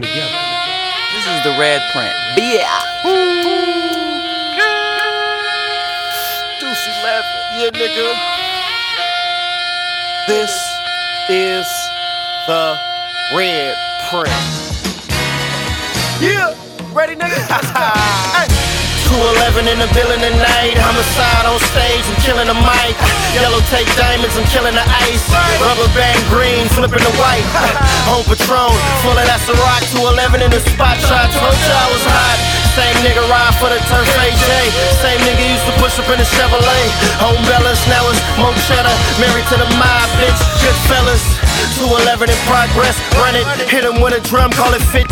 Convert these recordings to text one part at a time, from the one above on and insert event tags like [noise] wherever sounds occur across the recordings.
This is the red print. Yeah. Deuce 11. Yeah, nigga. This is the red print. Yeah. Ready, nigga? [laughs] Hey. 211 in the building tonight. Homicide on stage, I'm killing the mic. Yellow tape diamonds, I'm killing the ice. Rubber band green, flipping the white. [laughs] Home Patron, full of that Ciroc. 211 in the spot shot. Told you I was hot. Same nigga ride for the turf AJ. Same nigga used to push up in the Chevrolet. Home Bellas, now it's Mo Cheddar. Married to the mob, bitch. Good fellas. 211 in progress, run it. Hit him with a drum, call it 1500.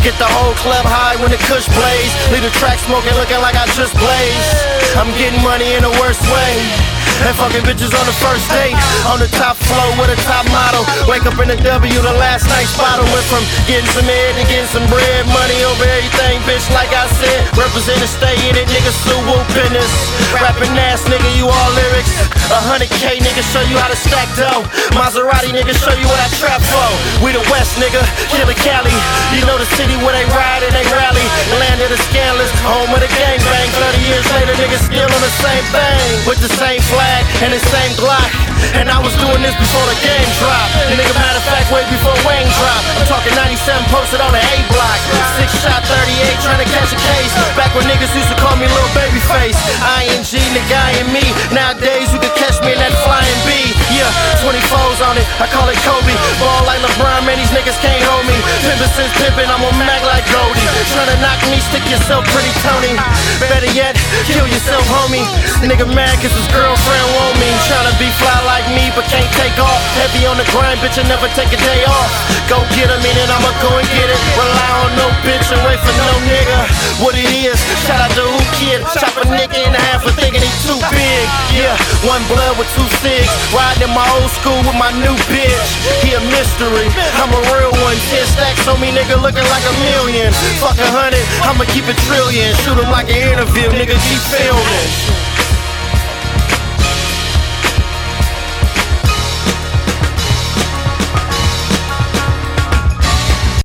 Get the whole club high when the kush blaze. Leave the track smoking, looking like I just blazed. I'm getting money in the worst way. And fucking bitches on the first date. On the top floor with a top model. Wake up in the W, the last night's bottle. Went from getting some head to getting some bread. Money over everything, bitch, like I said. Represent and stay in it, nigga, sue whoop business. Rapping ass, nigga, you all lyrics. A hundred K, nigga, show you how to stack dough. Maserati, nigga, show you what I trap for. We the West, nigga, Killer Cali. You know the city where they ride and they rally. Land of the scandalous, home of the gangbang. 30 years later, niggas still on the same thing. With the same flag and the same Glock. And I was doing this before the game dropped. Nigga, matter of fact, way before Wayne dropped. I'm talking 97 posted on the A block. Six shot 38, trying to catch a case. Back when niggas used to call me little baby face. ING, the guy in me. Nowadays, you can 24s on it, I call it Kobe. Ball like LeBron, man, these niggas can't hold me. Pimpin' since pimpin', I'm on Mac like Goldie. Tryna knock me, stick yourself pretty Tony. Better yet, kill yourself, homie. Nigga mad cause his girlfriend want me. Tryna be fly like me, but can't take off. Heavy on the grind, bitch, I never take a day off. Go get a minute, I'ma go and get it. Rely on no bitch and wait for no nigga. What it is, shout out to who kid. Chop a nigga in half for thinking he. Yeah, one blood with two cigs. Riding in my old school with my new bitch. He a mystery, I'm a real one. Ten stacks on me, nigga, looking like a million. Fuck a hundred, I'ma keep a trillion. Shoot him like an interview, nigga, keep filming.